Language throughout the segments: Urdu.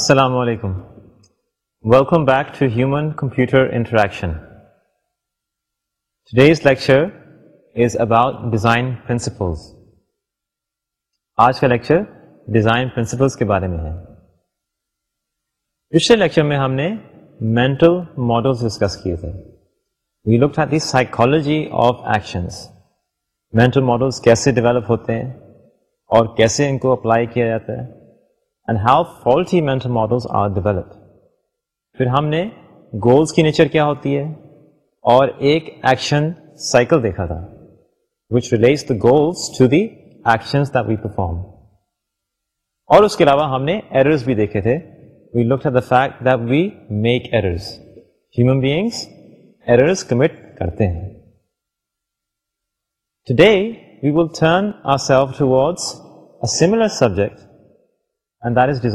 السلام علیکم welcome back to human computer interaction today's lecture is about design principles آج کا لیکچر ڈیزائن پرنسپلس کے بارے میں ہے پچھلے لیکچر میں ہم نے مینٹل ماڈلس ڈسکس کیے تھے we look looked the psychology of actions mental models کیسے ڈیولپ ہوتے ہیں اور کیسے ان کو اپلائی کیا جاتا ہے ماڈلس آر ماڈلپ پھر ہم نے گولس کی نیچر کیا ہوتی ہے اور ایکشن سائیکل دیکھا تھا گولس کے علاوہ ہم نے fact errors human beings commit کرتے ہیں ٹوڈے وی سملر سبجیکٹ سب سے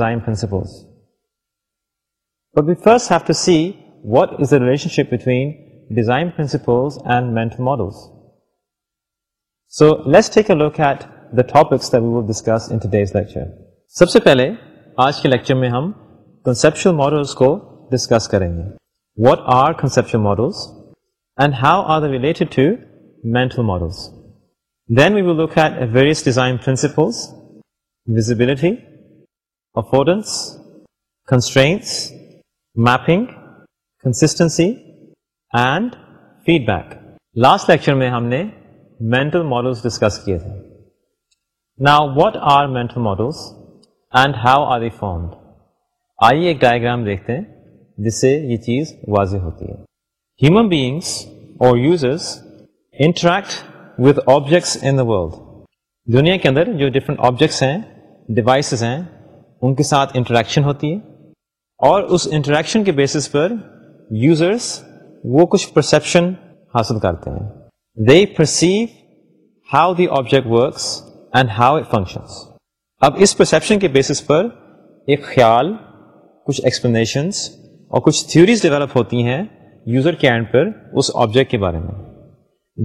پہلے آج کے لیکچر میں ہم کو ڈسکس کریں گے what are conceptual models modality mapping consistency and feedback last lecture میں ہم نے مینٹل ماڈلس ڈسکس کیے تھے نا what are mental models and how are found آئیے ایک ڈائگرام دیکھتے ہیں جس سے یہ چیز واضح ہوتی ہے ہیومن بیئنگس اور users interact with objects in the دنیا کے اندر جو ڈفرنٹ آبجیکٹس ہیں ڈیوائسز ہیں ان کے ساتھ انٹریکشن ہوتی ہے اور اس انٹریکشن کے بیسس پر یوزرس وہ کچھ پرسیپشن حاصل کرتے ہیں they perceive how the object works and how it functions اب اس پرسپشن کے بیسس پر ایک خیال کچھ ایکسپلینیشنس اور کچھ تھیوریز ڈیولپ ہوتی ہیں یوزر کے اینڈ پر اس آبجیکٹ کے بارے میں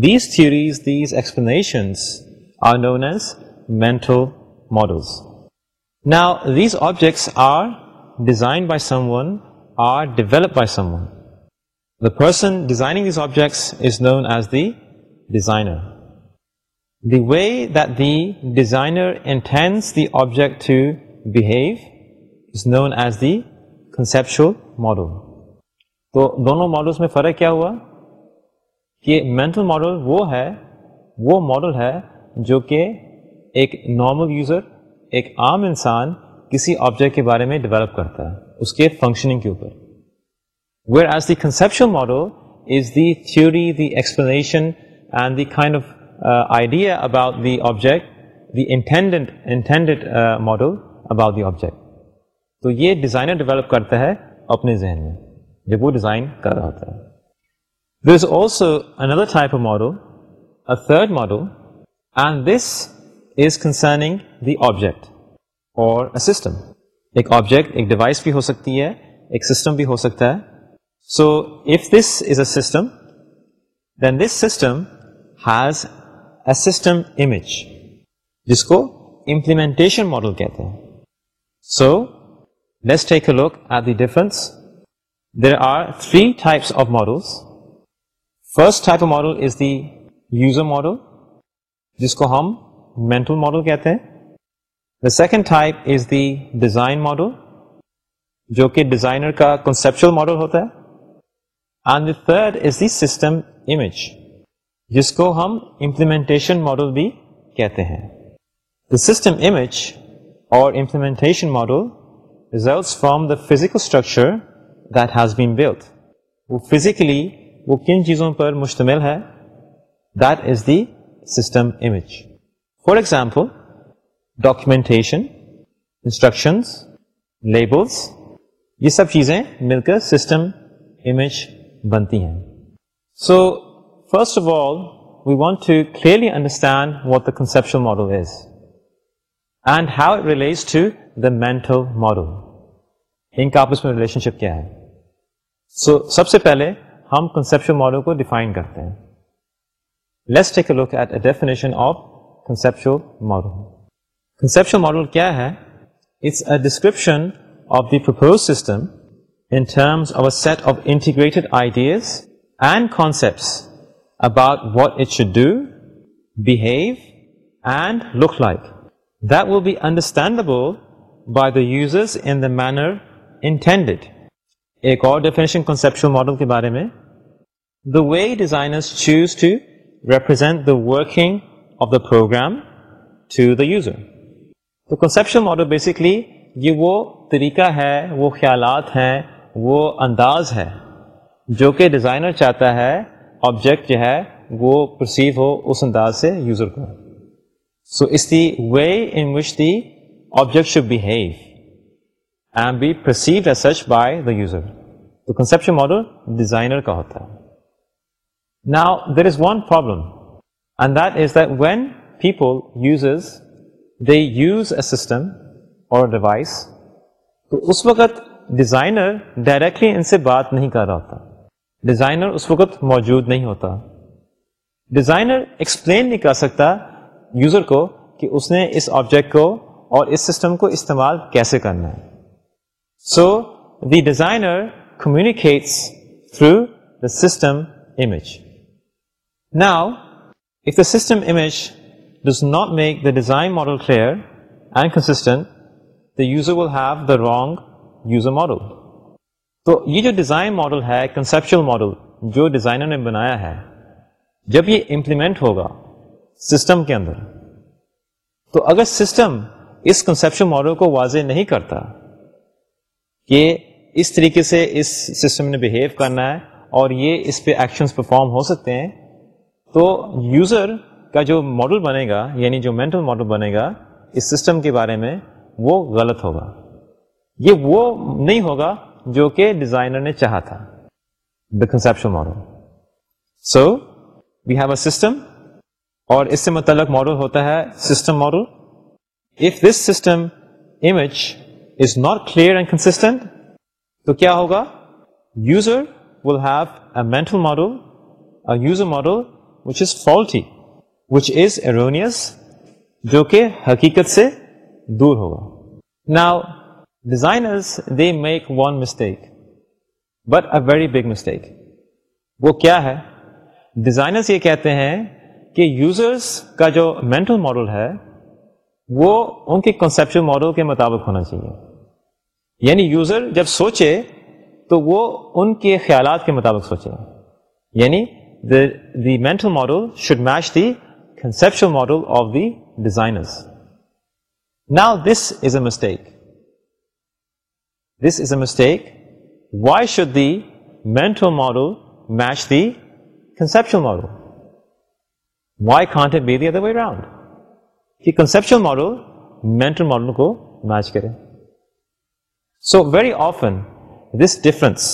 these theories these explanations are known as mental models نا these objects are design by someone or develop by someone the person designing these objects is known as the designer the way this the object is known as the conceptual model تو دونوں ماڈلس میں فرق کیا ہوا کہ مینٹرل ماڈل وہ ہے وہ ماڈل ہے جو کہ ایک نارمل یوزر ایک عام انسان کسی آبجیکٹ کے بارے میں ڈیولپ کرتا ہے اس کے فنکشننگ کے اوپر where as the conceptual model is the theory the explanation and the kind of idea about the object the انٹینڈنٹ انٹینڈنٹ model about the object تو یہ ڈیزائنر ڈیولپ کرتا ہے اپنے ذہن میں جب وہ ڈیزائن کر رہا ہوتا ہے there is also another type of model a third model and this is concerning the object اور اے سسٹم ایک آبجیکٹ ایک ڈیوائس بھی ہو سکتی ہے ایک سسٹم بھی ہو سکتا ہے so if this is a system then this system has a system image جس کو امپلیمنٹیشن ماڈل کہتے ہیں so let's take a look at the difference there are three types of models first type of model is the user model جس کو ہم مینٹل ماڈل کہتے ہیں the second type is the design model جو کہ ڈیزائنر کا conceptual ماڈل ہوتا ہے third is the system image جس کو ہم امپلیمنٹیشن ماڈل بھی کہتے ہیں implementation model from the structure structure that has built وہ فزیکلی وہ کن چیزوں پر مشتمل ہے that is system image for example documentation instructions labels یہ سب چیزیں مل کر سسٹم امیج بنتی ہیں so first of all we want to clearly understand what the conceptual model is and how the release model ان کا آپس میں ریلیشن شپ کیا ہے سو سب سے پہلے ہم کنسپشل ماڈل کو ڈیفائن کرتے ہیں take a look at a definition of model model کیا ہے ماڈل کے بارے میں the program to the user تو conceptual ماڈل بیسکلی یہ وہ طریقہ ہے وہ خیالات ہیں وہ انداز ہے جو کہ ڈیزائنر چاہتا ہے آبجیکٹ جو ہے وہ پرسیو ہو اس انداز سے یوزر کو سو اس the way in which the object should behave and be perceive a such by the user تو کنسیپشن ماڈل ڈیزائنر کا ہوتا ہے now there is one problem when people users they use a system اور ڈیوائس تو اس وقت ڈیزائنر ڈائریکٹلی ان سے بات نہیں کر رہا ہوتا ڈیزائنر اس وقت موجود نہیں ہوتا ڈیزائنر ایکسپلین نہیں کر سکتا یوزر کو کہ اس نے اس آبجیکٹ کو اور اس سسٹم کو استعمال کیسے کرنا ہے so the designer communicates through the system image now If the system image does not make the design model clear and consistent, the user will have the wrong user model. تو یہ جو ڈیزائن ماڈل ہے کنسپچل ماڈل جو ڈیزائنر نے بنایا ہے جب یہ امپلیمنٹ ہوگا سسٹم کے اندر تو اگر سسٹم اس کنسپشن ماڈل کو واضح نہیں کرتا کہ اس طریقے سے اس سسٹم نے بہیو کرنا ہے اور یہ اس پہ ایکشنز پرفارم ہو سکتے ہیں تو یوزر کا جو ماڈل بنے گا یعنی جو مینٹل ماڈل بنے گا اس سسٹم کے بارے میں وہ غلط ہوگا یہ وہ نہیں ہوگا جو کہ ڈیزائنر نے چاہا تھا the conception model so we have a system اور اس سے متعلق ماڈل ہوتا ہے system model if this system image is not clear and constant تو کیا ہوگا user will have a mental model user model which is faulty which is erroneous جو کہ حقیقت سے دور ہوگا نا designers they make one mistake but a very big mistake وہ کیا ہے ڈیزائنرس یہ کہتے ہیں کہ یوزرس کا جو مینٹل ماڈل ہے وہ ان کے کنسپشن ماڈل کے مطابق ہونا چاہیے یعنی یوزر جب سوچے تو وہ ان کے خیالات کے مطابق سوچے یعنی دی مینٹو مارو شیش the conception model of the designers now this is a mistake this is a why should the mental to model match the conception model why کانٹے کنسپشن مارو مینٹر مار کو میچ کرے so very often this difference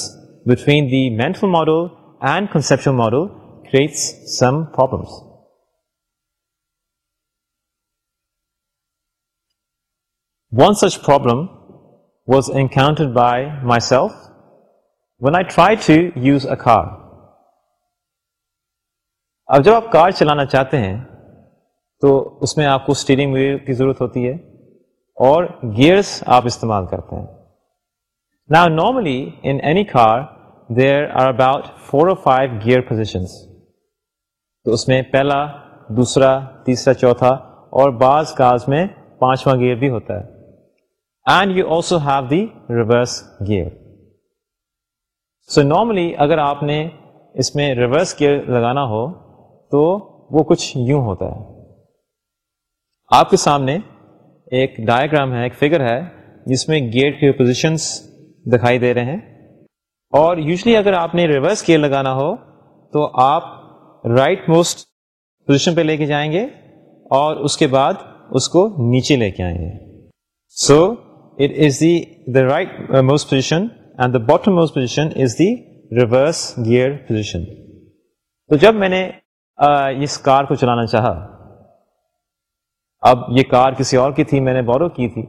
between the mental فو مورو and conception model some problem one such problem was انکاؤنٹ by myself one I try to use a car اب جب آپ کار چلانا چاہتے ہیں تو اس میں آپ کو اسٹیئرنگ ویئر کی ضرورت ہوتی ہے اور گیئرس آپ استعمال کرتے ہیں نا normally in any car there are about four or five gear positions تو اس میں پہلا دوسرا تیسرا چوتھا اور بعض کارز میں پانچواں گیئر بھی ہوتا ہے and you also have the reverse gear so normally اگر آپ نے اس میں ریورس گیئر لگانا ہو تو وہ کچھ یوں ہوتا ہے آپ کے سامنے ایک ڈائیگرام ہے ایک فگر ہے جس میں گیئر کے پوزیشنس دکھائی دے رہے ہیں اور یوزلی اگر آپ نے ریورس گیئر لگانا ہو تو آپ رائٹ موسٹ پوزیشن پہ لے کے جائیں گے اور اس کے بعد اس کو نیچے لے کے آئیں گے so it is the the right most position and the bottom most position is the reverse gear position تو جب میں نے اس کار کو چلانا چاہا اب یہ کار کسی اور کی تھی میں نے بورو کی تھی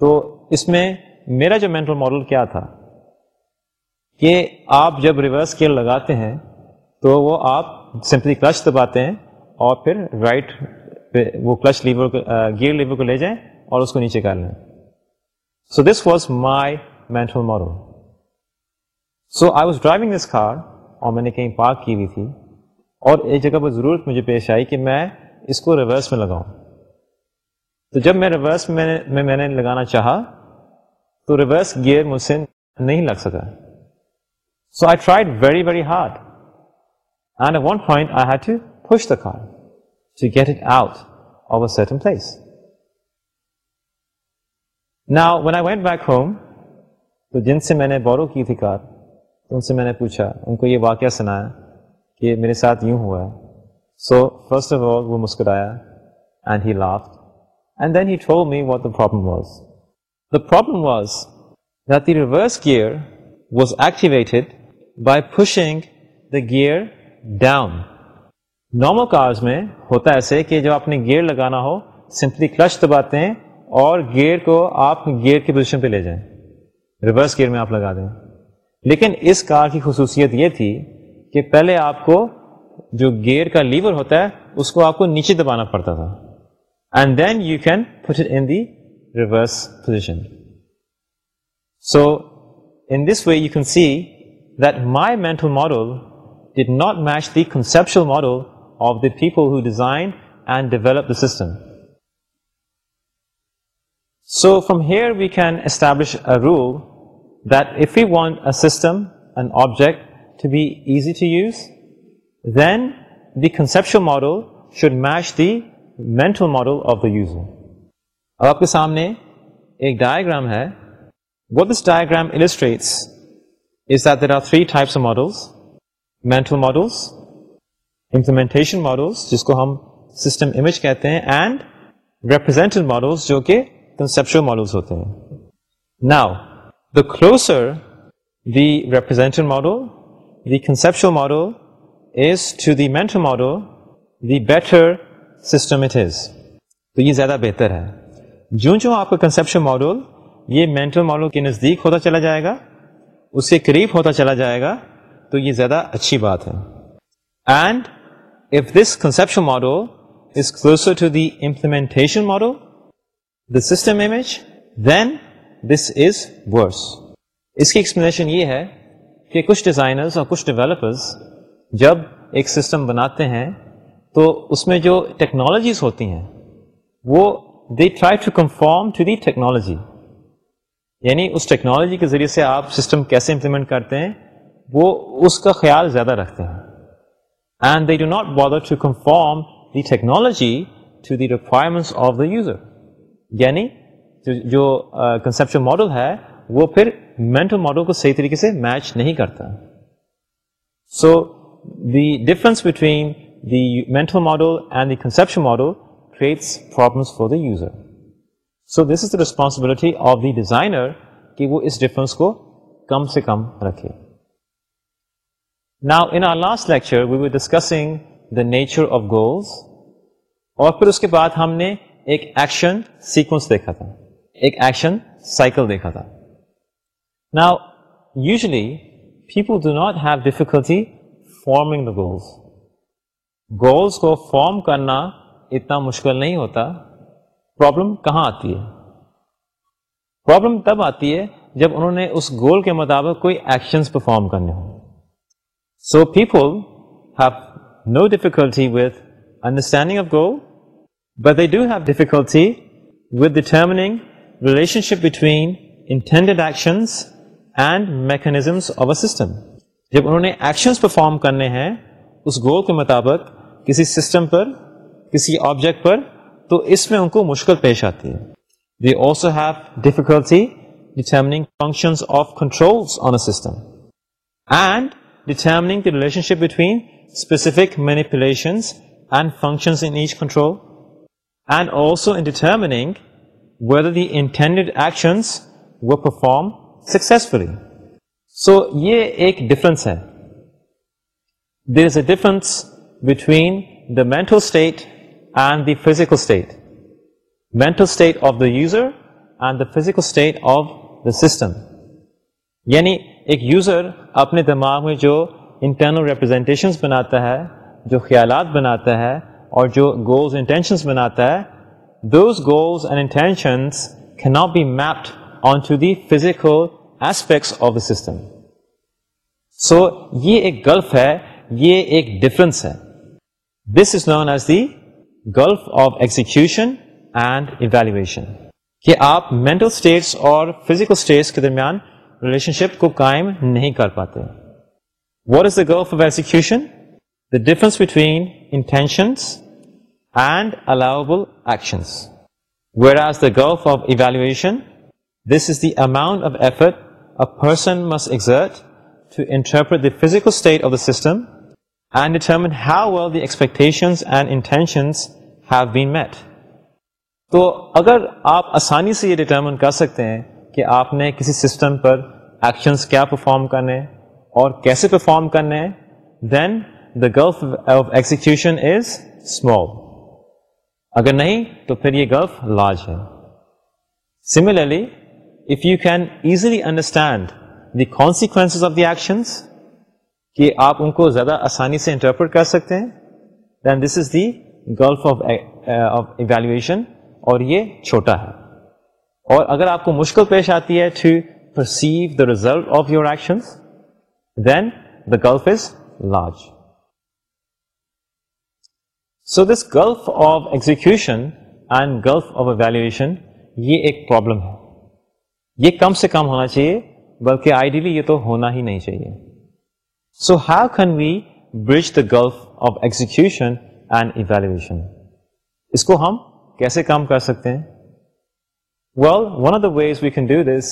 تو اس میں میرا جو مینٹل ماڈل کیا تھا کہ آپ جب ریورس گیئر لگاتے ہیں تو وہ آپ سمپلی کلچ دباتے ہیں اور پھر رائٹ پہ وہ کلچ لیور گیئر لیور کو لے جائیں اور اس کو نیچے کر لیں so this was my mental model so I was driving this car اور میں نے کہیں پارک کی ہوئی تھی اور ایک جگہ پر ضرورت مجھے پیش آئی کہ میں اس کو ریورس میں لگاؤں تو جب میں ریورس میں میں نے لگانا چاہا تو ریورس گیئر مجھ سے نہیں لگ سکا so I tried very very hard And at one point, I had to push the car to get it out of a certain place. Now, when I went back home, تو جن سے میں نے بورو کی تھی کار تو ان سے میں نے پوچھا ان کو یہ واقعہ سنایا کہ میرے ساتھ یوں ہوا ہے سو فرسٹ آف آل وہ مسکرایا and he laughed and then he told me what the problem was the problem was that the reverse gear was activated by pushing the gear down normal cars میں ہوتا ہے ایسے کہ جب آپ نے گیئر لگانا ہو سمپلی کلچ دباتے ہیں اور گیئر کو آپ گیئر کی پوزیشن پہ لے جائیں ریورس گیئر میں آپ لگا دیں لیکن اس کار کی خصوصیت یہ تھی کہ پہلے آپ کو جو گیئر کا لیور ہوتا ہے اس کو آپ کو نیچے دبانا پڑتا تھا and then you can put in the reverse position so in this way you can see that my mental model not match the conceptual model of the design and develop some so from here we can establish a rule if you want um and object to be easy to use then the conceptual model should match the mental model of the using اب آپ کے سامنے ایک ڈایاگرام ہے گاگرام three types models mental models implementation models جس کو ہم سسٹم امیج کہتے ہیں اینڈ ریپریزینٹ ماڈلس جو کہ کنسپشل ماڈلس ہوتے ہیں now the closer the represent model the model is to the mental model the better system it is تو یہ زیادہ بہتر ہے جو آپ کا کنسپشل ماڈول یہ مینٹل ماڈول کے نزدیک ہوتا چلا جائے گا اس کے قریب ہوتا چلا جائے گا تو یہ زیادہ اچھی بات ہے and if this conception is closer to the implementation model the system image then this is worse اس کی ایکسپلینیشن یہ ہے کہ کچھ ڈیزائنرز اور کچھ ڈیولپرز جب ایک سسٹم بناتے ہیں تو اس میں جو ٹیکنالوجیز ہوتی ہیں وہ they try to conform to the technology یعنی اس ٹیکنالوجی کے ذریعے سے آپ سسٹم کیسے امپلیمنٹ کرتے ہیں وہ اس کا خیال زیادہ رکھتے ہیں and they do not to conform the technology to the requirements of the user یعنی جو کنسپشن ماڈل ہے وہ پھر مینٹل ماڈل کو صحیح طریقے سے میچ نہیں کرتا so the difference between the mental model and the conception model creates problems for the user so this is the responsibility of the designer کہ وہ اس ڈفرینس کو کم سے کم رکھے now in last lecture we discussing the nature of goals اور پھر اس کے بعد ہم نے ایک ایکشن سیکوینس دیکھا تھا ایک ایکشن سائیکل دیکھا تھا now usually people do not have difficulty forming the goals goals کو فارم کرنا اتنا مشکل نہیں ہوتا پرابلم کہاں آتی ہے پرابلم تب آتی ہے جب انہوں نے اس گول کے مطابق کوئی ایکشنز پرفارم کرنے ہوں so people have no difficulty with understanding of goal but with have difficulty with intended actions and mechanisms of a system جب انہوں نے ایکشنس پرفارم کرنے ہیں اس گول کے مطابق کسی سسٹم پر کسی آبجیکٹ پر تو اس میں ان کو مشکل پیش آتی ہے they also have difficulty determining function of control and there is a difference between the mental state and the physical state میں user and the physical state of the system یعنی ایک یوزر اپنے دماغ میں جو انٹرنل ریپرزینٹیشنس بناتا ہے جو خیالات بناتا ہے اور جو گولز انٹینشنس بناتا ہے دوز گولز اینڈ انٹینشنس کی not be mapped on to the physical aspects of the system so یہ ایک گلف ہے یہ ایک ڈفرنس ہے this is known as the gulf of execution and evaluation کہ آپ مینٹل اسٹیٹس اور فزیکل اسٹیٹس کے درمیان ریلیشن شپ کو قائم نہیں کر پاتے what is the gulf of the difference between intentions and allowable actions whereas the of evaluation this is the amount of of effort a person must exert to interpret the physical state the system and determine how well the expectations and intentions have been met تو اگر آپ آسانی سے یہ ڈیٹرمن کر سکتے ہیں کہ آپ نے کسی سسٹم پر ایکشنس کیا پرفارم کرنے اور کیسے پرفارم کرنے then the gulf of execution is small اگر نہیں تو پھر یہ گلف لارج ہے similarly if you can easily understand the consequence of the actions کہ آپ ان کو زیادہ آسانی سے انٹرپریٹ کر سکتے ہیں then this is the gulf of evaluation اور یہ چھوٹا ہے اور اگر آپ کو مشکل پیش آتی ہے to perceive the result of your action then the gulf is large so this gulf of execution and gulf of evaluation یہ ایک پرابلم ہے یہ کم سے کم ہونا چاہیے بلکہ آئیڈیلی یہ تو ہونا ہی نہیں چاہیے so how can we bridge the gulf of execution and evaluation اس کو ہم کیسے کام کر سکتے ہیں well one of the way can do this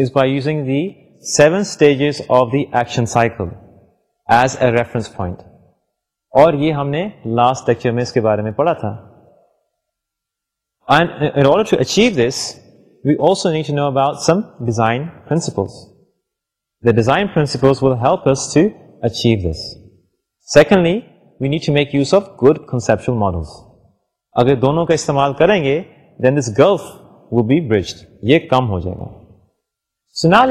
is by using the seven stages of the action cycle as اور یہ ہم نے لاسٹ لیکچر میں اس کے بارے میں پڑھا تھا make use of good conception model اگر دونوں کا استعمال کریں گے دین دس گرف بی برجڈ یہ کم ہو جائے گا سنال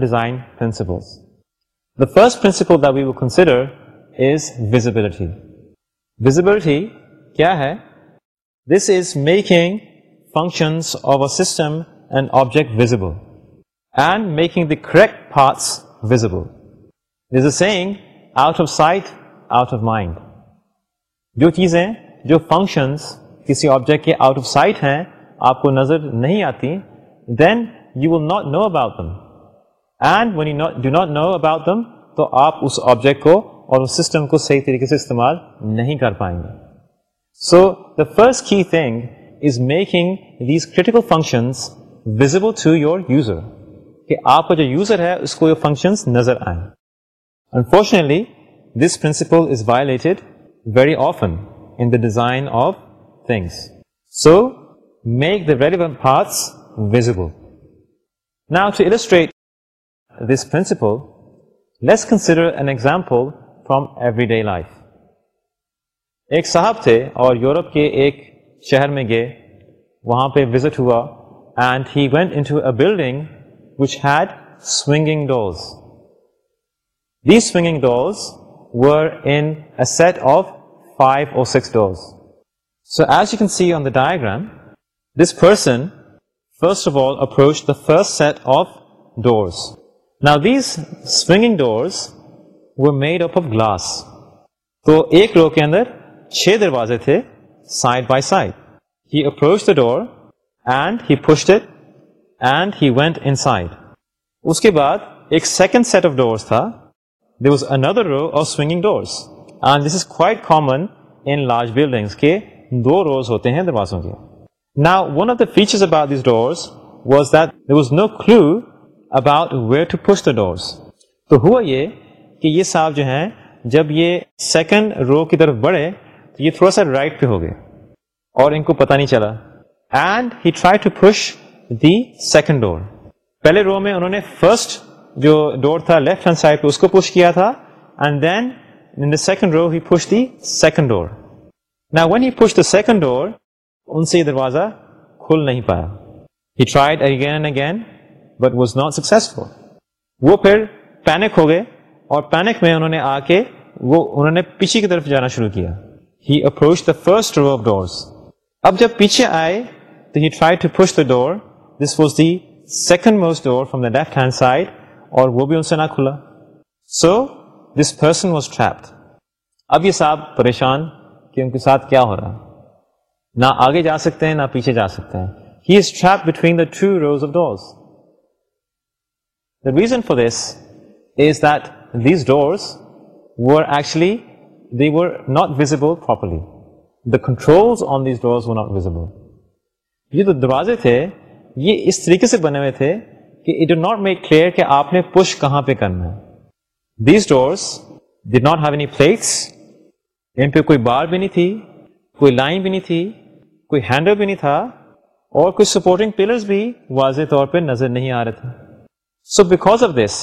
design principle the first principle the وی ونسڈرٹیبلٹی کیا ہے this is making functions making the critical جو چیزیں جو فنکشنس کسی آبجیکٹ کے آؤٹ آف سائٹ ہیں آپ کو نظر نہیں آتی then you will not know about them and when you do not know about them تو آپ اس آبجیکٹ کو اور اس سسٹم کو صحیح طریقے سے استعمال نہیں کر پائیں گے so the first key thing is making these critical functions visible to your user کہ آپ کا جو یوزر ہے اس کو یہ فنکشنس نظر آئیں unfortunately this principle is violated very often in the design of things so make the very various visible نا to illustrate this principle from everyday life ایک صاحب تھے اور یورپ کے ایک شہر میں گئے وہاں پہ وزٹ ہوا and he went in building which had swinging doors the swinging doors were in set of five اور six doors so as you can see on the diagram this person first of all approach the first set of door swinging doors Wade up glass تو ایک رو کے اندر چھ دروازے تھے side by side he approach the door and he pushed it and he went in side اس کے بعد ایک سیکنڈ سیٹ آف ڈورس تھا there was another row of swinging doors and this is quite common in large buildings کے دو روز ہوتے ہیں دروازوں کے نا ون آف دا فیچرس اب auto door was that was no clue about way to push the doors تو ہوا یہ کہ یہ سال جو ہے جب یہ سیکنڈ رو کی طرف بڑھے تو یہ تھوڑا سا رائٹ پہ ہو گیا اور ان کو پتا نہیں چلا and he try to push the second door پہلے رو میں انہوں نے فرسٹ جو ڈور تھا لیفٹ ہینڈ سائڈ پہ اس کو پش کیا تھا and then in the second row he push the second door نا when he push the second door ان سے یہ دروازہ کھل نہیں پایا he again again and but was not وہ پھر پینک ہو گئے اور پینک میں انہوں نے آ کے وہ انہوں نے پیچھے کی طرف جانا شروع کیا he approach the first row of doors اب جب پیچھے آئے تو he try to push the door this was the second most door from the left hand side اور وہ بھی ان سے نہ کھلا so this person was trap اب یہ صاحب پریشان کہ ان کے ساتھ کیا ہو رہا ہے نہ آگے جا سکتے ہیں نہ پیچھے جا سکتے ہیں he is trap between the two rows of doors the reason for this is that these doors actually the were not visible properly the control on these doors were not visible یہ جو دروازے تھے یہ اس طریقے سے بنے ہوئے تھے کہ it do not make clear کہ آپ نے پش کہاں پہ کرنا ہے these doors D not have any flex ان پہ کوئی بار بھی نہیں تھی کوئی لائن بھی نہیں تھی کوئی ہینڈل بھی نہیں تھا اور کوئی سپورٹنگ پلر بھی واضح طور پہ نظر نہیں آ رہے تھے سو بیکاز آف دس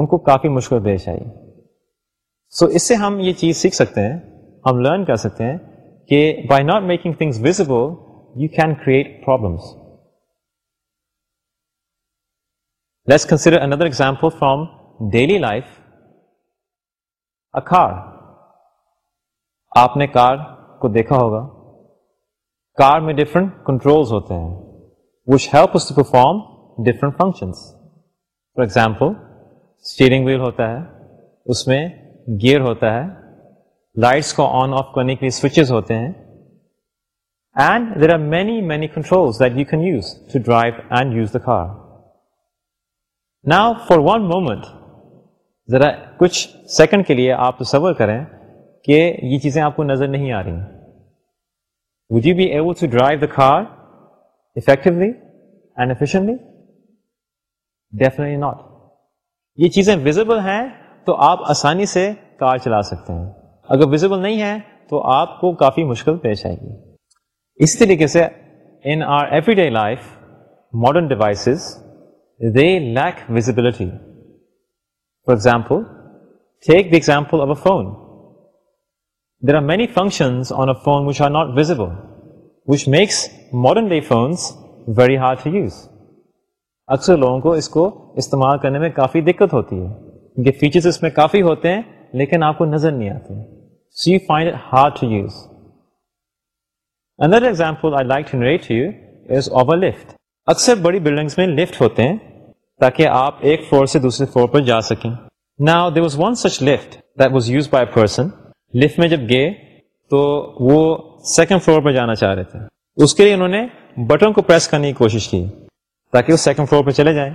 ان کو کافی مشکل پیش آئی سو اس سے ہم یہ چیز سیکھ سکتے ہیں ہم لرن کر سکتے ہیں کہ by not making things visible you can create problems let's consider another example from daily life اخار آپ نے کار کو دیکھا ہوگا کار میں ڈفرنٹ کنٹرول ہوتے ہیں which help us to perform different functions for example steering wheel ہوتا ہے اس میں گیئر ہوتا ہے لائٹس کو آن آف کرنے کے لیے سوئچز ہوتے ہیں and there are many many control that you can use to drive and use the car نا فار ون مومنٹ ذرا کچھ سیکنڈ کے لیے آپ تصور کریں کہ یہ چیزیں آپ کو نظر نہیں آ رہی ہیں وجی بی ایو دا کار افیکٹلی اینڈلیٹلی ناٹ یہ چیزیں ہیں تو آپ آسانی سے کار چلا سکتے ہیں اگر وزبل نہیں ہے تو آپ کو کافی مشکل پیش آئے گی اس طریقے سے in our everyday life modern devices they lack visibility for example take the example of a phone there are many function very hard اکثر لوگوں کو اس کو استعمال کرنے میں کافی دقت ہوتی ہے فیچرز اس میں کافی ہوتے ہیں لیکن آپ کو نظر نہیں آتے you find hard to use another over lift اکثر بڑی بلڈنگس میں لفٹ ہوتے ہیں تاکہ آپ ایک فلور سے دوسرے فلور پر جا سکیں نا was use by person lift میں جب گئے تو وہ سیکنڈ فلور پہ جانا چاہ رہے تھے اس کے لیے انہوں نے بٹن کو پریس کرنے کی کوشش کی تاکہ وہ سیکنڈ فلور پہ چلے جائیں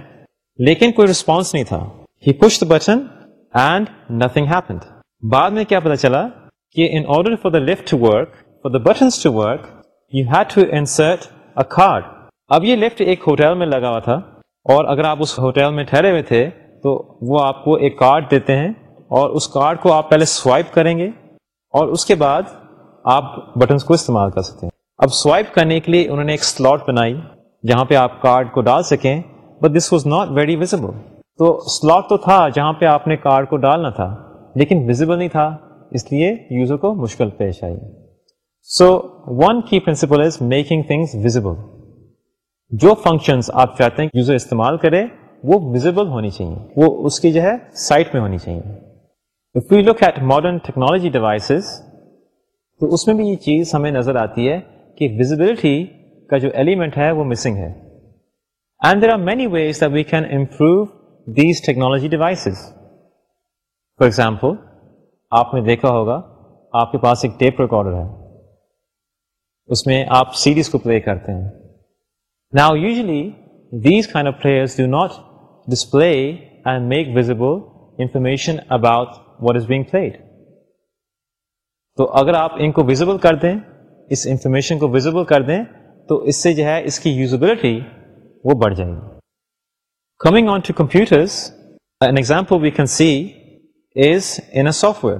لیکن کوئی رسپانس نہیں تھا he the button and nothing بعد میں کیا پتا چلا کہ in order for the lift to work for the button card اب یہ لفٹ ایک ہوٹل میں لگا ہوا تھا اور اگر آپ اس ہوٹل میں ٹھہرے ہوئے تھے تو وہ آپ کو ایک کارڈ دیتے ہیں اور اس کارڈ کو آپ پہلے سوائپ کریں گے اور اس کے بعد آپ بٹنس کو استعمال کر سکتے ہیں اب سوائپ کرنے کے لیے انہوں نے ایک سلاٹ بنائی جہاں پہ آپ کارڈ کو ڈال سکیں but this was not very visible تو سلاٹ تو تھا جہاں پہ آپ نے کارڈ کو ڈالنا تھا لیکن وزبل نہیں تھا اس لیے یوزر کو مشکل پیش آئی so one key principle is making things visible جو فنکشنس آپ چاہتے ہیں یوزر استعمال کرے وہ وزبل ہونی چاہیے وہ اس کی جو ہے سائٹ میں ہونی چاہیے modern ٹیکنالوجی ڈیوائسز تو اس میں بھی یہ چیز ہمیں نظر آتی ہے کہ visibility کا جو ایلیمنٹ ہے وہ مسنگ ہے and there are many ways we can improve these technology devices. For example آپ نے دیکھا ہوگا آپ کے پاس ایک ٹیپ ریکارڈر ہے اس میں آپ سیریز کو پلے کرتے ہیں Now usually these kind of players do not display and make visible information about what is being played تو اگر آپ ان کو ویزیبل کر دیں اس انفارمیشن کو ویزیبل کر دیں تو اس سے جو ہے اس کی یوزبلٹی وہ بڑھ جائے گی coming on to computers an example we can see is in a software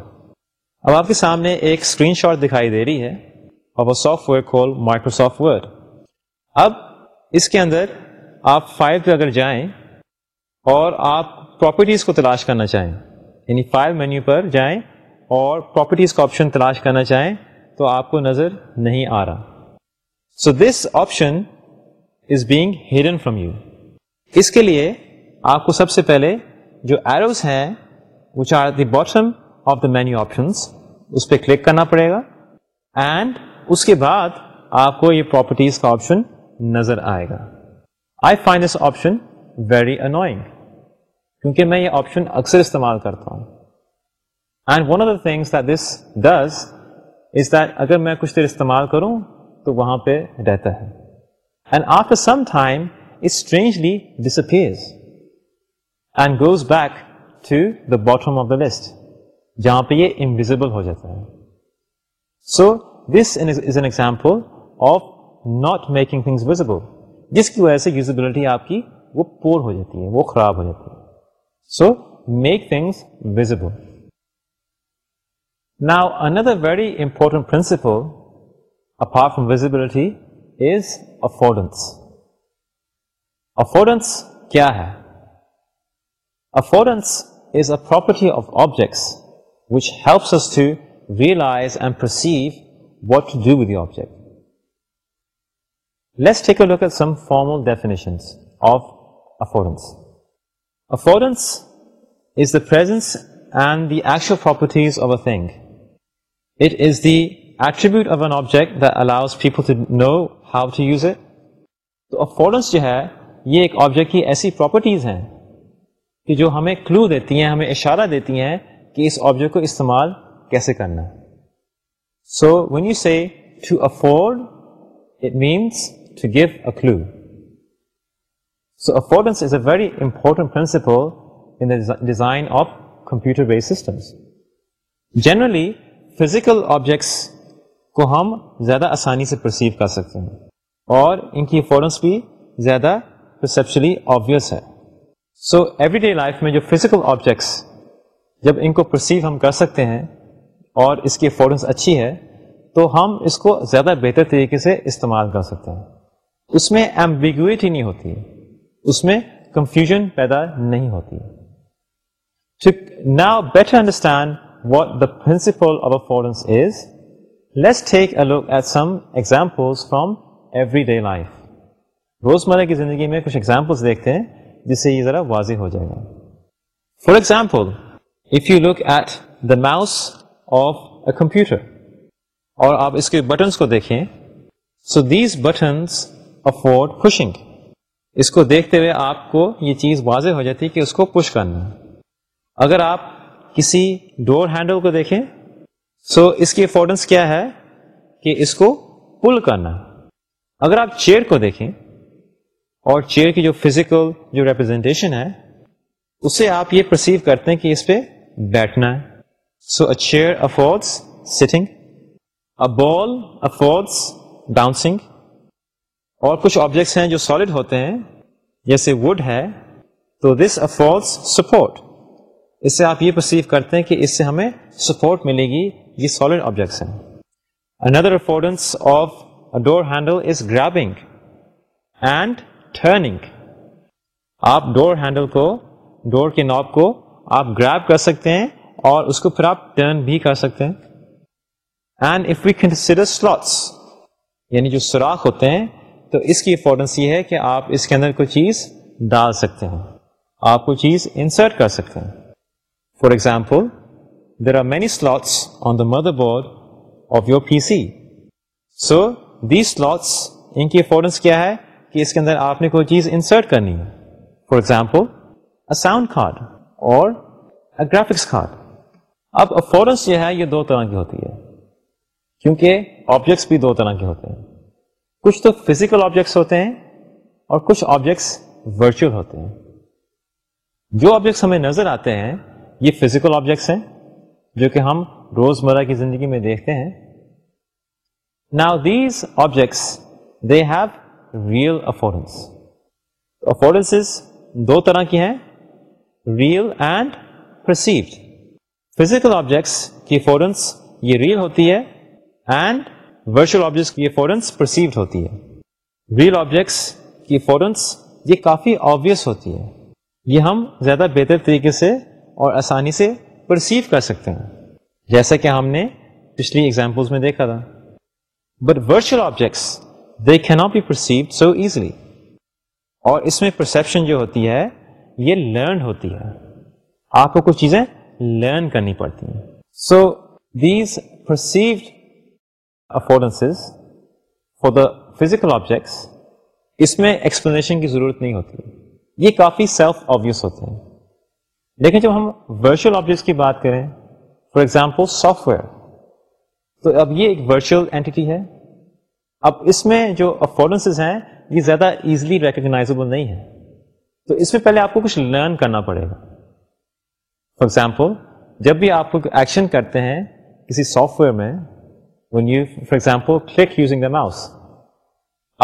اب آپ کے سامنے ایک اسکرین شاٹ دکھائی دے رہی ہے اور وہ سافٹ ویئر کھول مائکروسافٹ ورڈ اب اس کے اندر آپ فائل پہ اگر جائیں اور آپ پراپرٹیز کو تلاش کرنا چاہیں یعنی فائل مینیو پر جائیں اور پراپرٹیز کا آپشن تلاش کرنا چاہیں تو آپ کو نظر نہیں آ رہا so this option is being hidden from you اس کے لیے آپ کو سب سے پہلے جو ایروز ہیں which are the bottom of the menu options اس پہ کلک کرنا پڑے گا اینڈ اس کے بعد آپ کو یہ پراپرٹیز کا آپشن نظر آئے گا I find this option very annoying کیونکہ میں یہ آپشن اکثر استعمال کرتا ہوں and one of the things that this does is that اگر میں کچھ دیر استعمال کروں تو وہاں پہ رہتا ہے and after some time strangely this and goes back to the bottom of the list جہاں پہ یہ انویزبل ہو جاتا ہے so this is an example of not making things visible جس کی وجہ سے یوزبلٹی آپ کی وہ پور ہو جاتی ہے وہ خراب ہو جاتی ہے so make things visible now another very important principality is affordance affordance کیا ہے property of objects which helps to realise and perceive what you do you objects take you look some formal definition of affordance affordance is dozens and the issue properties of a thing it is the attribute of an object allows پیپلنس جو ہے یہ ایک آبجیکٹ کی ایسی پراپرٹیز ہیں کہ جو ہمیں کلو دیتی ہیں ہمیں اشارہ دیتی ہیں کہ اس آبجیکٹ کو استعمال کیسے کرنا so when you see to afford it means to give a clue So affordance is a very important principle in the design of computer-based systems. Generally, physical objects کو ہم زیادہ آسانی سے پرسیو کر سکتے ہیں اور ان کی افورڈنس بھی زیادہ پرسپشلی آبویس ہے سو ایوری ڈے لائف میں جو فزیکل آبجیکٹس جب ان کو پرسیو ہم کر سکتے ہیں اور اس کی افورڈنس اچھی ہے تو ہم اس کو زیادہ بہتر طریقے سے استعمال کر سکتے ہیں اس میں ایمبیگوٹی نہیں ہوتی ہے اس میں کنفیوژن پیدا نہیں ہوتی now better understand what the principle of affordance is is let a look at some example from everyday life روزمرہ کی زندگی میں کچھ ایگزامپلس دیکھتے ہیں جس سے یہ ذرا واضح ہو جائے گا for example if you look at the mouse of a computer اور آپ اس کے بٹنس کو دیکھیں so these buttons afford pushing اس کو دیکھتے ہوئے آپ کو یہ چیز واضح ہو جاتی ہے کہ اس کو پش کرنا ہے اگر آپ کسی ڈور ہینڈل کو دیکھیں سو اس کی افورڈنس کیا ہے کہ اس کو پل کرنا ہے اگر آپ چیئر کو دیکھیں اور چیئر کی جو فزیکل جو ریپرزینٹیشن ہے اسے آپ یہ پرسیو کرتے ہیں کہ اس پہ بیٹھنا ہے so a chair affords sitting a ball affords bouncing اور کچھ آبجیکٹس ہیں جو سالڈ ہوتے ہیں جیسے وڈ ہے تو دس افورڈس سپورٹ اس سے آپ یہ پرسیو کرتے ہیں کہ اس سے ہمیں سپورٹ ملے گی یہ سالڈ آبجیکٹس ہیں another affordance of door handle is grabbing and turning آپ ڈور ہینڈل کو ڈور کے ناپ کو آپ گریب کر سکتے ہیں اور اس کو پھر آپ ٹرن بھی کر سکتے ہیں اینڈ اف وی کنسیڈر یعنی جو سوراخ ہوتے ہیں تو اس کی امپورٹنس یہ ہے کہ آپ اس کے اندر کوئی چیز ڈال سکتے ہیں آپ کوئی چیز انسرٹ کر سکتے ہیں for example there are many slots on the motherboard of your P C so these slots ان کی امپورٹنس کیا ہے کہ اس کے اندر آپ نے کوئی چیز انسرٹ کرنی ہے فار ایگزامپل ساؤنڈ کارڈ اور گرافکس کارڈ اب افورڈنس جو ہے یہ دو طرح کی ہوتی ہے کیونکہ آبجیکٹس بھی دو طرح کے ہوتے ہیں کچھ تو فزیکل آبجیکٹس ہوتے ہیں اور کچھ آبجیکٹس ورچوئل ہوتے ہیں جو آبجیکٹس ہمیں نظر آتے ہیں یہ فزیکل آبجیکٹس ہیں جو کہ ہم روزمرہ کی زندگی میں دیکھتے ہیں now these objects they have real affordance affordance دو طرح کی ہیں real and perceived physical objects کی افورنس یہ ریئل ہوتی ہے اینڈ ورچوئل آبجیکٹس کی یہ فورنس پرسیوڈ ہوتی ہے ریئل آبجیکٹس کی فورنس یہ کافی آبویس ہوتی ہے یہ ہم زیادہ بہتر طریقے سے اور آسانی سے پرسیو کر سکتے ہیں جیسا کہ ہم نے پچھلی ایگزامپلس میں دیکھا تھا بٹ ورچوئل آبجیکٹس دے کی not be perceived so easily اور اس میں پرسیپشن جو ہوتی ہے یہ لرن ہوتی ہے آپ کو کچھ چیزیں لرن کرنی پڑتی ہیں so these perceived affordances for the physical objects اس میں ایکسپلینیشن کی ضرورت نہیں ہوتی یہ کافی سیلف آبویس ہوتے ہیں لیکن جب ہم ورچوئل آبجیکٹس کی بات کریں فار ایگزامپل سافٹ ویئر تو اب یہ ایک ورچوئل اینٹی ہے اب اس میں جو افورڈنس ہیں یہ زیادہ ایزلی ریکگنائزبل نہیں ہے تو اس میں پہلے آپ کو کچھ لرن کرنا پڑے گا فار ایگزامپل جب بھی آپ کو ایکشن کرتے ہیں کسی سافٹ ویئر میں فار the ماؤس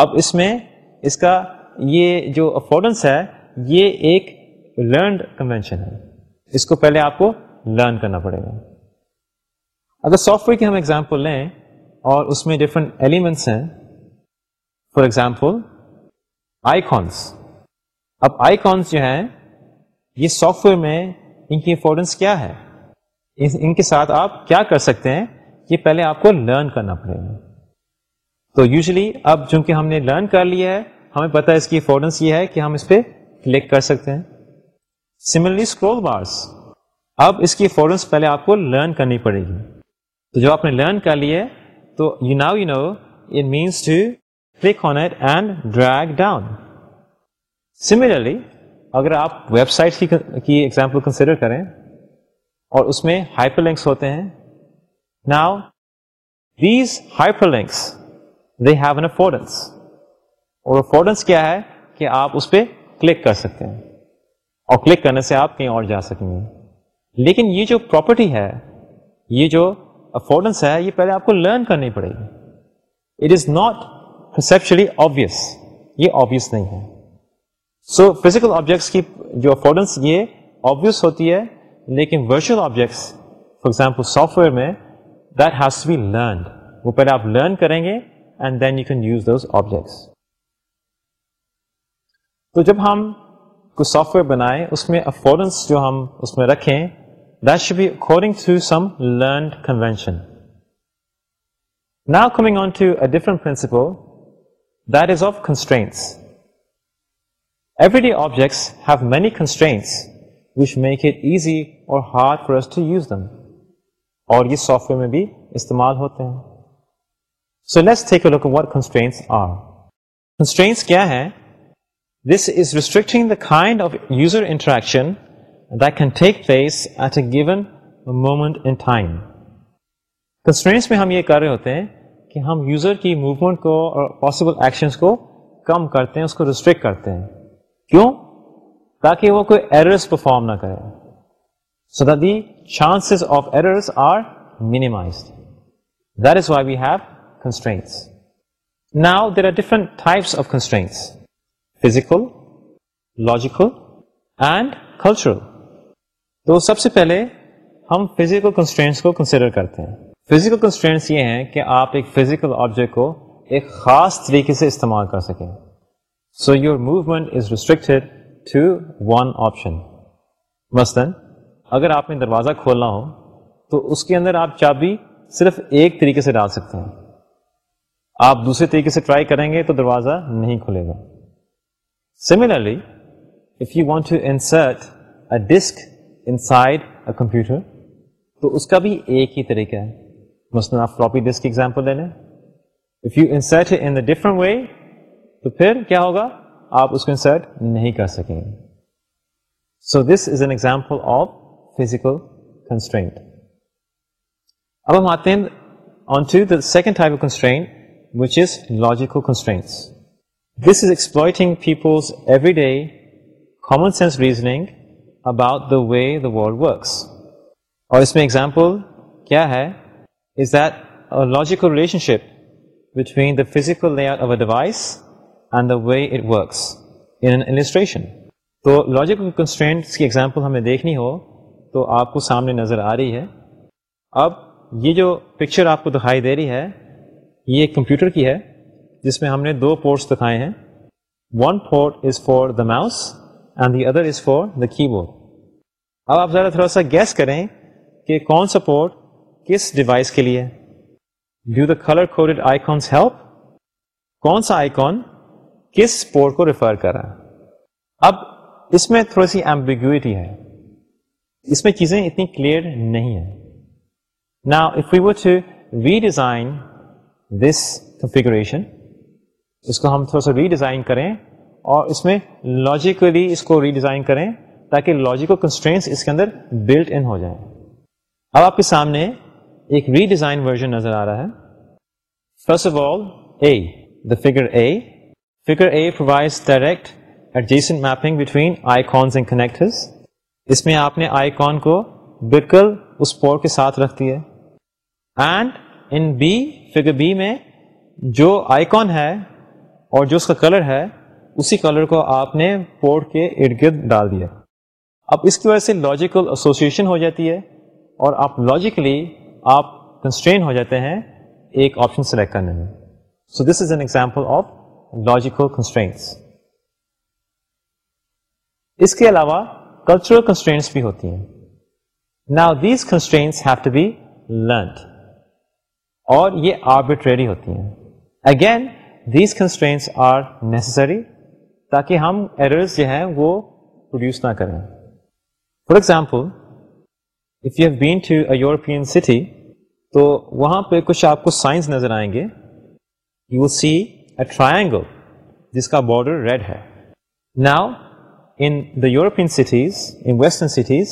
اب اس میں اس کا یہ جو افورڈنس ہے یہ ایک لرنڈ کنوینشن ہے اس کو پہلے آپ کو لرن کرنا پڑے گا اگر سافٹ ویئر کی ہم ایگزامپل لیں اور اس میں ڈفرنٹ ایلیمنٹس ہیں فار ایگزامپل آئی کانس اب آئی کانس جو ہیں یہ سافٹ ویئر میں ان کی امپورٹنس کیا ہے ان کے ساتھ آپ کیا کر سکتے ہیں یہ پہلے آپ کو لرن کرنا پڑے گا تو یوزلی اب چونکہ ہم نے لرن کر لیا ہے ہمیں پتا اس کی افورڈنس یہ ہے کہ ہم اس پہ کلک کر سکتے ہیں سملرلی اسکرول بارس اب اس کی افورڈنس پہلے آپ کو لرن کرنی پڑے گی تو جب آپ نے لرن کر لی ہے تو you now you know it means to click on at and drag down similarly اگر آپ ویب سائٹ کی ایگزامپل کنسیڈر کریں اور اس میں ہائپر لنکس ہوتے ہیں نا these hyperlinks they have an affordance اور افورڈنس کیا ہے کہ آپ اس پہ کلک کر سکتے ہیں اور کلک کرنے سے آپ کہیں اور جا سکیں گے لیکن یہ جو پراپرٹی ہے یہ جو افورڈنس ہے یہ پہلے آپ کو لرن کرنی پڑے گی it is not perceptually obvious یہ آبویس نہیں ہے سو فزیکل آبجیکٹس کی جو افورڈنس یہ آبویس ہوتی ہے لیکن virtual objects for example software میں that has to be learned وہ پہلے آپ لرن کریں گے and then you can use those objects تو جب ہم کوئی سافٹ ویئر بنائیں اس میں افورڈنس جو ہم اس میں رکھیں that should be according to some learned convention نا coming on to a different principle that is of constraints everyday objects have many constraints which make it easy اور hard for us to use them اور یہ سافٹ ویئر میں بھی استعمال ہوتے ہیں so let's constraints are constraints کیا ہے this is restricting the kind of user interaction that can take place at a given moment in time constraints میں ہم یہ کر رہے ہوتے ہیں کہ ہم یوزر کی موومنٹ کو اور پاسبل ایکشنس کو کم کرتے ہیں اس کو ریسٹرکٹ کرتے ہیں کیوں تاکہ وہ کوئی ایررس پرفارم نہ کرے سب سے پہلے ہم فزیکل کنسٹرینٹس کو کنسیڈر کرتے ہیں فزیکل کنسٹرینٹس یہ ہیں کہ آپ ایک فزیکل آبجیکٹ کو ایک خاص طریقے سے استعمال کر سکیں so your movement is restricted to one option مثلاً اگر آپ نے دروازہ کھولنا ہو تو اس کے اندر آپ چابی صرف ایک طریقے سے ڈال سکتے ہیں آپ دوسرے طریقے سے ٹرائی کریں گے تو دروازہ نہیں کھلے گا similarly if you want to insert a disk inside a computer تو اس کا بھی ایک ہی طریقہ ہے مثلاً آپ فلوپی ڈسک ایگزامپل لے لیں if you insert in different way تو پھر کیا ہوگا آپ اس کو انسرٹ نہیں کر سکیں گے so this is an example of physical constraint اب ہم آتے ہیں on to the second type of constraint which is logical constraints this is exploiting people's everyday common sense reasoning about the way the world works اور اس میں ایگزامپل کیا ہے is that logical relationship between the physical of a device and the way it works illustration تو لاجیکل کنسٹرینٹس کی ایگزامپل ہمیں دیکھنی ہو تو آپ کو سامنے نظر آ رہی ہے اب یہ جو پکچر آپ کو دکھائی دے رہی ہے یہ ایک کمپیوٹر کی ہے جس میں ہم نے دو پورٹس دکھائے ہیں one port is for the mouse and the other is for the keyboard اب آپ ذرا تھوڑا سا گیس کریں کہ کون سا پورٹ کس ڈیوائس کے لیے do the colour code icons help کون سا آئی کان کس پورٹ کو ریفر کر رہا ہے اب اس میں تھوڑی سی ایمبیگوٹی ہے اس میں چیزیں اتنی کلیئر نہیں ہیں نا اف ڈیزائن دس کنفیگریشن اس کو ہم تھوڑا سا ری ڈیزائن کریں اور اس میں لاجیکلی اس کو ری ڈیزائن کریں تاکہ لاجیکل کنسٹرینس اس کے اندر بلٹ ان ہو جائیں اب آپ کے سامنے ایک ری ڈیزائن ورژن نظر آ رہا ہے first of all a the figure a figure a direct adjacent mapping between icons and connectors اس میں آپ نے آئی کون کو بالکل اس پور کے ساتھ رکھ دیا and in B figure B میں جو آئی کون ہے اور جو اس کا کلر ہے اسی کلر کو آپ نے پورٹ کے ارد گرد ڈال دیا اب اس کی وجہ سے لاجیکل ایسوسیشن ہو جاتی ہے اور آپ لاجیکلی آپ کنسٹرین ہو جاتے ہیں ایک آپشن سلیکٹ کرنے میں so this is an example of logical constraints اس کے علاوہ کلچرل کنسٹرینٹس بھی ہوتی ہیں now these constraints have to be learned اور یہ آربیٹری ہوتی ہیں again these constraints are necessary تاکہ ہم ایررز جو ہیں وہ پروڈیوس نہ کریں for example if you have been to a European city تو وہاں پہ کچھ آپ کو سائنس نظر آئیں گے یو سی اے ٹرائنگل جس کا بارڈر ریڈ ہے now in the European cities in western cities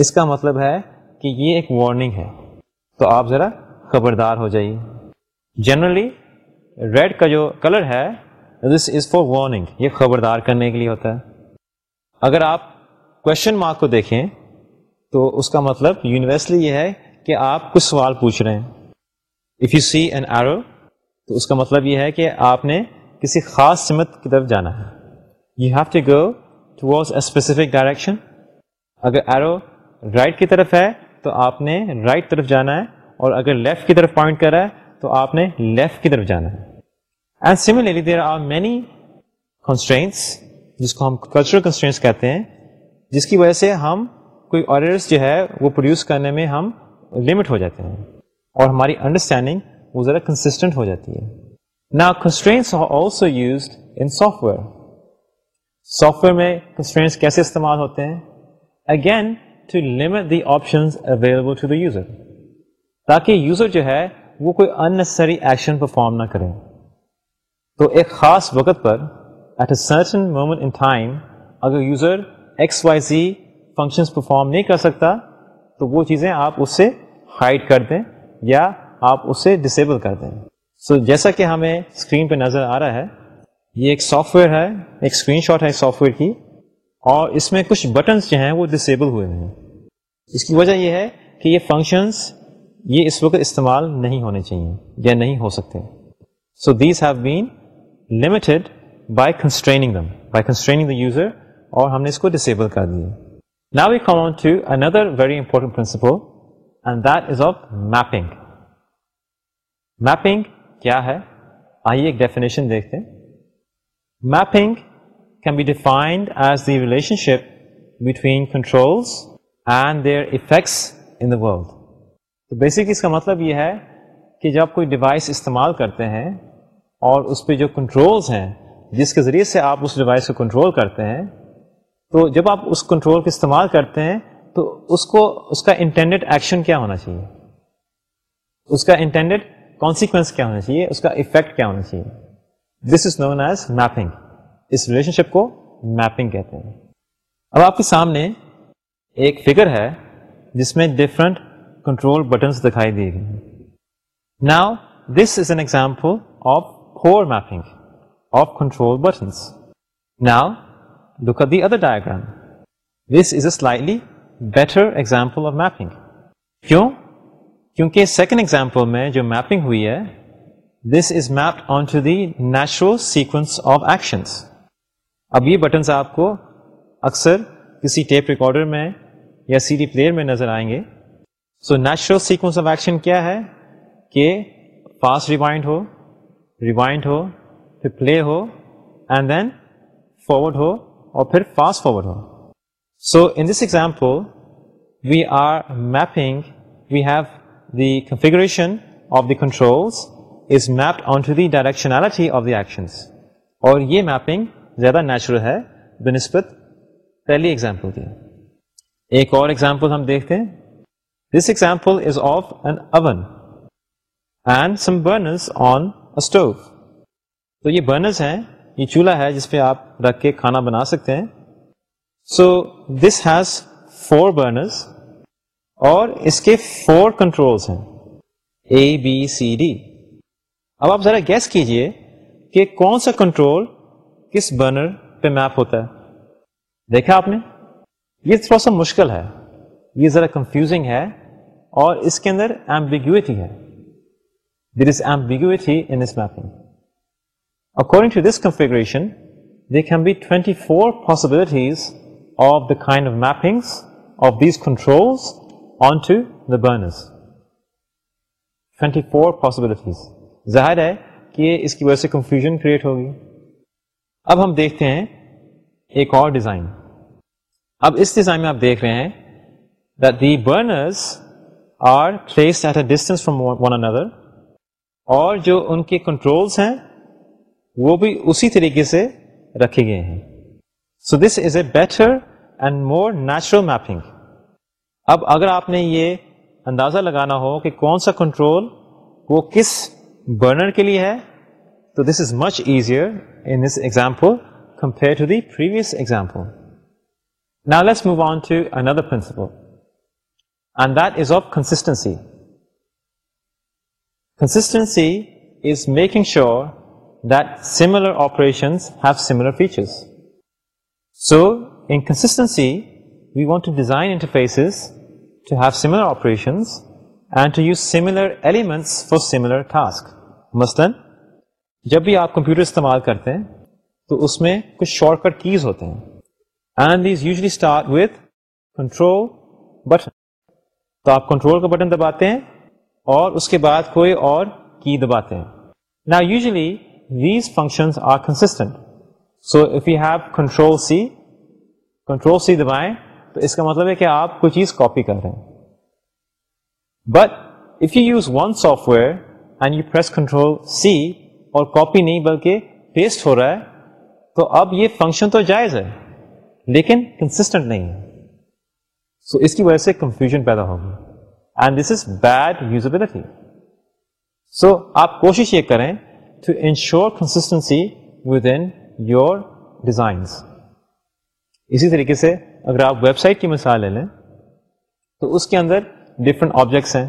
اس کا مطلب ہے کہ یہ ایک وارننگ ہے تو آپ ذرا خبردار ہو جائیے جنرلی ریڈ کا جو کلر ہے دس از فار وارننگ یہ خبردار کرنے کے لیے ہوتا ہے اگر آپ کوشچن مارک کو دیکھیں تو اس کا مطلب یونیورسلی یہ ہے کہ آپ کچھ سوال پوچھ رہے ہیں if you see an arrow تو اس کا مطلب یہ ہے کہ آپ نے کسی خاص سمت کی طرف جانا ہے you have to go to a specific direction اگر ایرو رائٹ کی طرف ہے تو آپ نے رائٹ right طرف جانا ہے اور اگر لیفٹ کی طرف پوائنٹ کرا ہے تو آپ نے لیفٹ کی طرف جانا ہے and similarly there are many constraints جس کو ہم کلچرل کنسٹرینٹس کہتے ہیں جس کی وجہ سے ہم کوئی آرڈرس جو ہے وہ پروڈیوس کرنے میں ہم لمٹ ہو جاتے ہیں اور ہماری انڈرسٹینڈنگ وہ ذرا کنسسٹنٹ ہو جاتی ہے نا constraints also used in software software میں کنسٹرینٹس کیسے استعمال ہوتے ہیں again to limit the options available to the user تاکہ یوزر جو ہے وہ کوئی انسسری ایکشن پرفارم نہ کریں تو ایک خاص وقت پر at a certain moment in time اگر user X Y C functions perform نہیں کر سکتا تو وہ چیزیں آپ اس سے ہائڈ کر دیں یا آپ اسے ڈسیبل کر دیں سو so جیسا کہ ہمیں اسکرین پہ نظر آ رہا ہے یہ ایک سافٹ ویئر ہے ایک اسکرین شاٹ ہے سافٹ ویئر کی اور اس میں کچھ بٹنس جو ہیں وہ ڈسیبل ہوئے ہیں اس کی وجہ یہ ہے کہ یہ فنکشنس یہ اس وقت استعمال نہیں ہونے چاہیے یا نہیں ہو سکتے so these have been limited by constraining constraining them by the user اور ہم نے اس کو ڈسیبل کر دیا نا we come on to another very important principle and that is of mapping mapping کیا ہے آئیے ایک ڈیفینیشن دیکھتے ہیں mapping can be defined as the relationship between controls and their effects in the world تو بیسک اس کا مطلب یہ ہے کہ جب کوئی ڈیوائس استعمال کرتے ہیں اور اس پہ جو کنٹرولز ہیں جس کے ذریعے سے آپ اس ڈیوائس کو کنٹرول کرتے ہیں تو جب آپ اس کنٹرول کو استعمال کرتے ہیں تو اس کو اس کا انٹینڈیڈ ایکشن کیا ہونا چاہیے اس کا انٹینڈیڈ کانسیکوینس کیا ہونا چاہیے اس کا افیکٹ کیا ہونا چاہیے this is known as mapping اس ریلیشن شپ کو میپنگ کہتے ہیں اب آپ کے سامنے ایک فگر ہے جس میں ڈفرنٹ کنٹرول بٹنس دکھائی دیے گئے ہیں now this is an example of four mapping of control buttons now look the other diagram this is a slightly better example of mapping کیوں کیونکہ سیکنڈ ایگزامپل میں جو میپنگ ہوئی ہے this is mapped on to the natural sequence of actions اب یہ بٹنس آپ کو اکثر کسی ٹیپ ریکارڈر میں یا سی ڈی پلیئر میں نظر آئیں گے so natural sequence of action کیا ہے کہ فاسٹ ریوائنڈ ہو ریوائنڈ ہو پھر پلے ہو اینڈ دین فارورڈ ہو اور پھر فاسٹ فارورڈ ہو so in this example we are mapping we have the configuration of the controls actions اور یہ میپنگ زیادہ نیچرل ہے بہ نسبت پہلی ایگزامپل کی ایک اور چولہا ہے جس پہ آپ رکھ کے کھانا بنا سکتے ہیں so this has four burners اور اس کے فور کنٹرولز ہیں اب آپ ذرا گیس کیجئے کہ کون سا کنٹرول کس برنر پہ میپ ہوتا ہے دیکھا آپ نے یہ تھوڑا سا مشکل ہے یہ ذرا کنفیوزنگ ہے اور اس کے اندر ایمبیگوٹی ہے there is in this mapping according to this configuration they can be twenty four possibilities of the kind of mapping of these control on to the possibilities ظاہر ہے کہ اس کی وجہ سے کنفیوژن کریٹ ہوگی اب ہم دیکھتے ہیں ایک اور ڈیزائن اب اس ڈیزائن میں آپ دیکھ رہے ہیں دی are are at at a distance from another اور جو ان کے کنٹرولس ہیں وہ بھی اسی طریقے سے رکھے گئے ہیں so this is a better and more natural mapping اب اگر آپ نے یہ اندازہ لگانا ہو کہ کون سا کنٹرول وہ کس برنر کے لیے ہے تو this is much easier in this example compare to the previous example نا let's move on to another principle and that is of consistency consistency is making sure that similar operations have similar features so in consistency we want to design interfaces to have similar operations مثلاً جب بھی آپ کمپیوٹر استعمال کرتے ہیں تو اس میں کچھ شارٹ کٹ کیز ہوتے ہیں and these usually start with control button تو آپ کنٹرول کا بٹن دباتے ہیں اور اس کے بعد کوئی اور کی دباتے ہیں نا usually was consistent so if you have control C control C دبائیں تو اس کا مطلب ہے کہ آپ کوئی چیز کاپی کر رہے ہیں but if you use one software and you press control C اور کاپی نہیں بلکہ پیسٹ ہو رہا ہے تو اب یہ فنکشن تو جائز ہے لیکن کنسسٹنٹ نہیں ہے سو so اس کی وجہ سے کنفیوژن پیدا ہوگی and this is bad usability so آپ کوشش یہ کریں to ensure consistency with in your designs اسی طریقے سے اگر آپ ویب سائٹ کی مثال لے لیں تو اس کے اندر ڈفرنٹ آبجیکٹس ہیں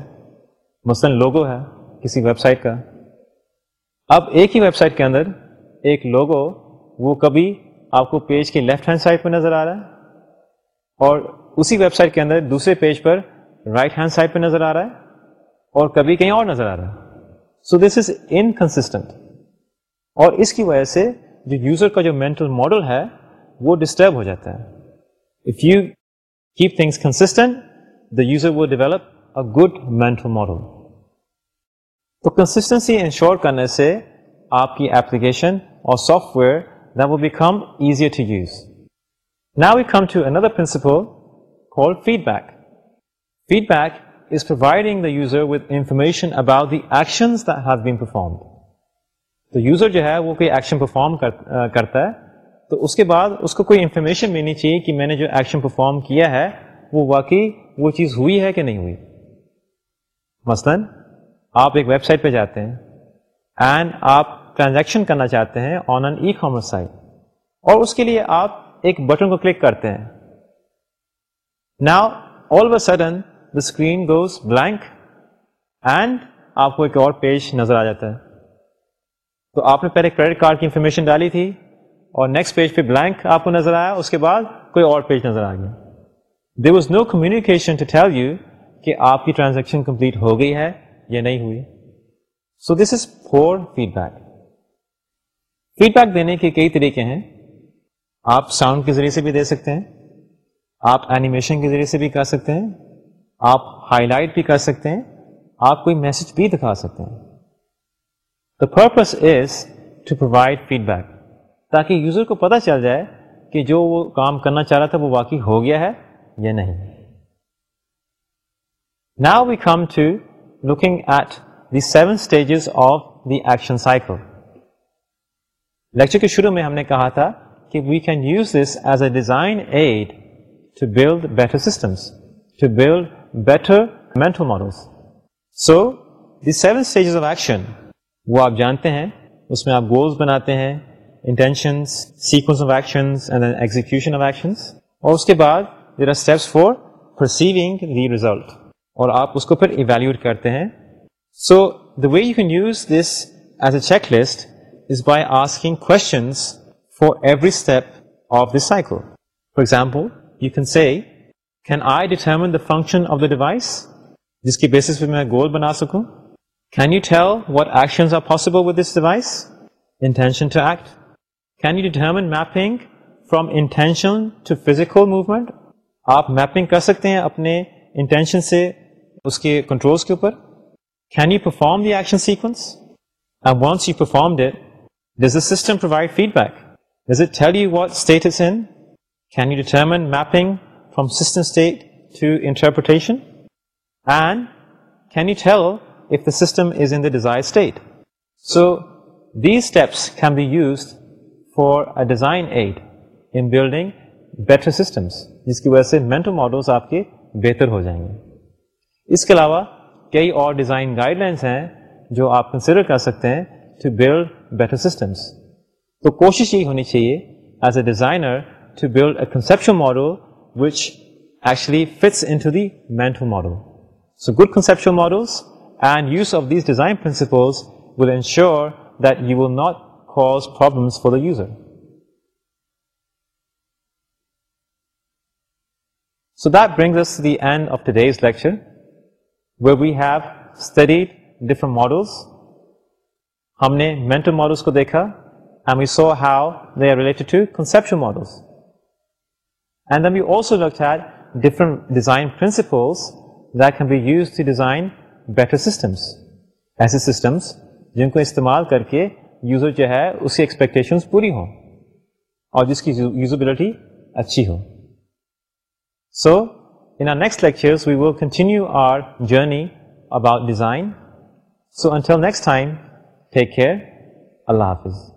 مثلاً لوگو ہے کسی ویب سائٹ کا اب ایک ہی ویب سائٹ کے اندر ایک لوگو وہ کبھی آپ کو پیج کے لیفٹ ہینڈ سائڈ پہ نظر آ رہا ہے اور اسی ویب سائٹ کے اندر دوسرے پیج پر رائٹ ہینڈ سائڈ پہ نظر آ رہا ہے اور کبھی کہیں اور نظر آ رہا ہے سو دس از انکنسسٹنٹ اور اس کی وجہ سے جو یوزر کا جو مینٹل ماڈل ہے وہ ڈسٹرب ہو جاتا ہے if you keep things consistent user develop a good تو کنسسٹنسی انشور کرنے سے آپ کی ایپلیکیشن اور software feedback is providing the user performed تو یوزر جو ہے وہ کوئی ایکشن پرفارم کرتا ہے تو اس کے بعد اس کو کوئی انفارمیشن ملنی چاہیے کہ میں نے جو ایکشن پرفارم کیا ہے وہ واقعی وہ چیز ہوئی ہے کہ نہیں ہوئی مثلا آپ ایک ویب سائٹ پہ جاتے ہیں اینڈ آپ ٹرانزیکشن کرنا چاہتے ہیں on an e commerce site اور اس کے لیے آپ ایک بٹن کو کلک کرتے ہیں نا sudden the screen goes blank and آپ کو ایک اور پیج نظر آ جاتا ہے تو آپ نے پہلے کریڈٹ کارڈ کی انفارمیشن ڈالی تھی اور نیکسٹ پیج پہ بلینک آپ کو نظر آیا اس کے بعد کوئی اور پیج نظر آ گیا د was no communication to tell you کہ آپ کی ٹرانزیکشن کمپلیٹ ہو گئی ہے یا نہیں ہوئی so this is for feedback feedback دینے کے کئی طریقے ہیں آپ ساؤنڈ کے ذریعے سے بھی دے سکتے ہیں آپ اینیمیشن کے ذریعے سے بھی کر سکتے ہیں آپ ہائی لائٹ بھی کر سکتے ہیں آپ کوئی میسج بھی دکھا سکتے ہیں the purpose is to provide feedback تاکہ یوزر کو پتہ چل جائے کہ جو وہ کام کرنا چاہ رہا تھا وہ واقعی ہو گیا ہے یا نہیں now we come to looking at the seven stages of the action cycle lecture کے شروع میں ہم نے کہا تھا کہ we can use this as a design aid to build better systems to build better mental models so the seven stages of action وہ آپ جانتے ہیں اس میں آپ گولز بناتے ہیں intentions sequence of of and execution actions اور اس کے بعد there are steps perceiving the result اور آپ اس کو پھر ایویلیوٹ کرتے ہیں so the way you can use this as a checklist is by asking questions for every step of this cycle for example you can say can I determine the function of the device جس کی بیسس پہ میں گول بنا سکوں can you to what actions are possible with this device intention to act can you determine mapping from intention to physical movement آپ میپنگ کر سکتے ہیں اپنے انٹینشن سے اس کے کنٹرولس کے اوپر can you perform the action sequence and once you perform that does the system provide feedback does it what in can you determine mapping from system state to interpretation and can you tell if the system is in the desire state so these steps can be used for a design aid in building better systems جس کی وجہ سے مینٹو ماڈلس آپ کے بہتر ہو جائیں گے اس کے علاوہ کئی اور ڈیزائن گائڈ لائنس ہیں جو آپ کنسیڈر کر سکتے ہیں ٹو بلڈ بیٹر سسٹمس تو کوشش یہی ہونی چاہیے as a designer to build a conception model which actually fits in to the mental model so good conception models and use of these design principles will ensure that you will not cause problems for the user so that brings دیكچر we we have study models ہم نے مینٹل ماڈلس كو دیكھا M you so have related ٹوسپشن principles that we یوزائن better systems ایسے سسٹمس جن كو استعمال كر كے یوزر جو ہے اس كی ایکسپكٹیشنس پوری ہوں اور جس كی یوزیبلٹی اچھی ہو so in next lectures we will continue our journey about design so until next time take care اللہ حافظ